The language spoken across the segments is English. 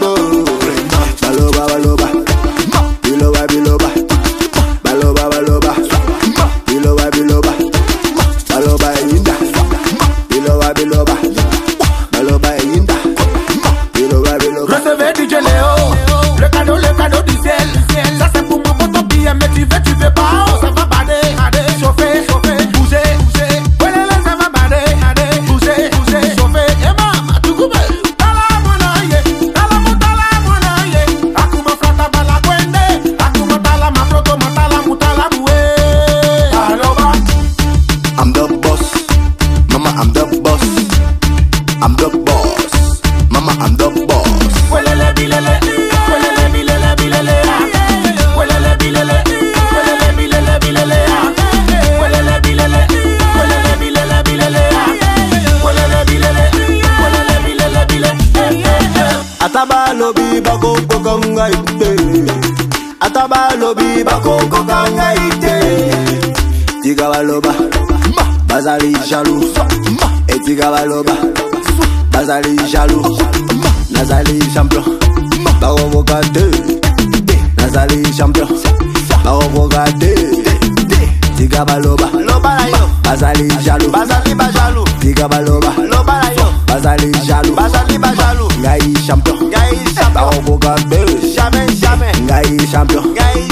tambor. Balo, balo, boss. Mama, I'm the boss. welele bilele, welele bilele bilele. Welele bilele, welele bilele bilele. Welele bilele, welele bilele bilele. Welele bilele, welele bilele bilele. Ataba lobi bako kokanga ite. Ataba lobi bako kokanga ite. Tiga baloba, bazali jaloux. Et tiga baloba, bazali jaloux. Nazali champion, barovocate. Nazali champion, barovocate. Tiga baloba, bazali jaloux. Bazali ba jaloux. Tiga baloba, bazali jaloux. Bazali ba jaloux. Ngai champion, ngai champion. Barovocate. Jamais, jamais. Ngai champion, ngai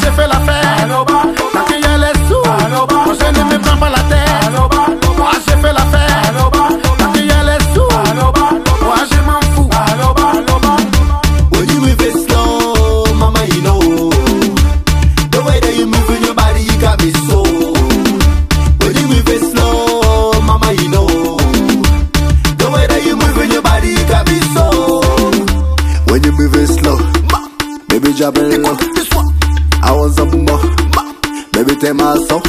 moi je fais l'affaire. Baloba, tant qu'il y a les sous. On se ne me prend pas la tête. Moi je fais l'affaire. Baloba, tant qu'il y a les sous. Moi je m'en fous. When you move it slow, mama, you know. The way that you move in your body, you got me so. When you move it slow, mama, you know. The way that you move in your body, you got me so. When you move it slow, baby, drop it low. I want some more. Baby, take my soul.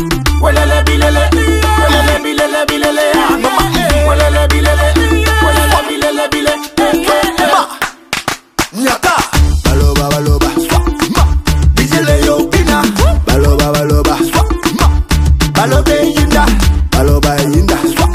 Welele bilele, welele bilele bilele, welele bilele, welele bilele bilele. Ma Nyata, baloba baloba, ma. Dijele yo kina, baloba baloba, ma. Balobe yinda, baloba yinda, ma.